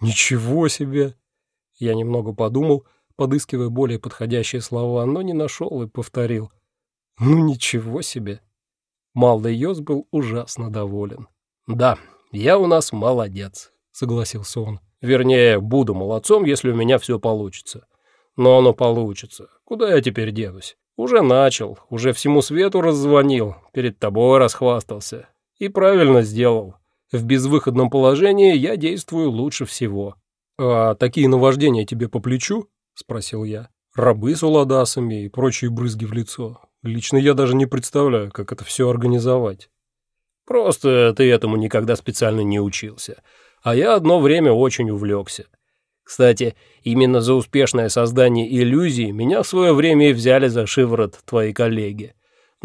Ничего себе! Я немного подумал, подыскивая более подходящие слова, но не нашел и повторил. Ну ничего себе! Малый Йос был ужасно доволен. «Да, я у нас молодец», — согласился он. «Вернее, буду молодцом, если у меня все получится. Но оно получится. Куда я теперь денусь? Уже начал, уже всему свету раззвонил, перед тобой расхвастался. И правильно сделал. В безвыходном положении я действую лучше всего». «А такие наваждения тебе по плечу?» — спросил я. «Рабы с уладасами и прочие брызги в лицо. Лично я даже не представляю, как это все организовать. Просто ты этому никогда специально не учился. А я одно время очень увлекся. Кстати, именно за успешное создание иллюзий меня в свое время и взяли за шиворот твои коллеги.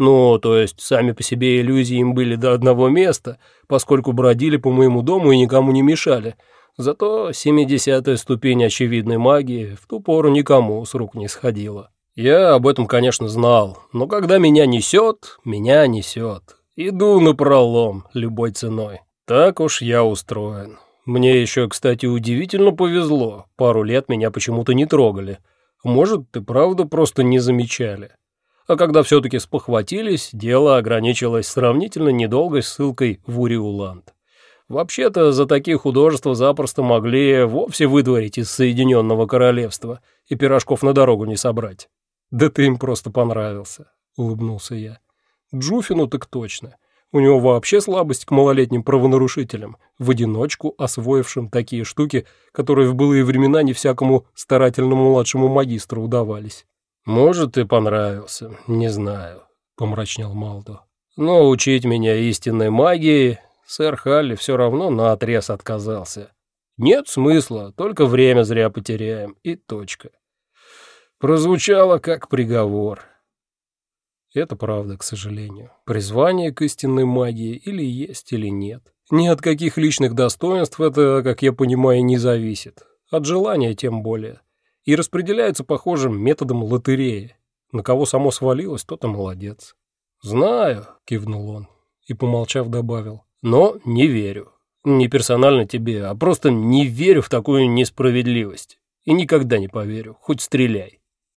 Ну, то есть сами по себе иллюзии им были до одного места, поскольку бродили по моему дому и никому не мешали. Зато семидесятая ступень очевидной магии в ту пору никому с рук не сходила. Я об этом, конечно, знал, но когда меня несет, меня несет. Иду на пролом любой ценой. Так уж я устроен. Мне еще, кстати, удивительно повезло. Пару лет меня почему-то не трогали. Может, ты правда просто не замечали. А когда все-таки спохватились, дело ограничилось сравнительно недолгой ссылкой в Уриуланд. Вообще-то за такие художества запросто могли вовсе выдворить из Соединенного Королевства и пирожков на дорогу не собрать. «Да ты им просто понравился», — улыбнулся я. «Джуфину так точно. У него вообще слабость к малолетним правонарушителям, в одиночку освоившим такие штуки, которые в былые времена не всякому старательному младшему магистру удавались». «Может, и понравился, не знаю», — помрачнел Малдо. «Но учить меня истинной магии сэр Халли все равно наотрез отказался. Нет смысла, только время зря потеряем, и точка прозвучало как приговор. Это правда, к сожалению. Призвание к истинной магии или есть, или нет. Ни от каких личных достоинств это, как я понимаю, не зависит. От желания тем более. И распределяется похожим методом лотереи. На кого само свалилось, тот и молодец. «Знаю», — кивнул он и, помолчав, добавил. «Но не верю. Не персонально тебе, а просто не верю в такую несправедливость. И никогда не поверю, хоть стреляй».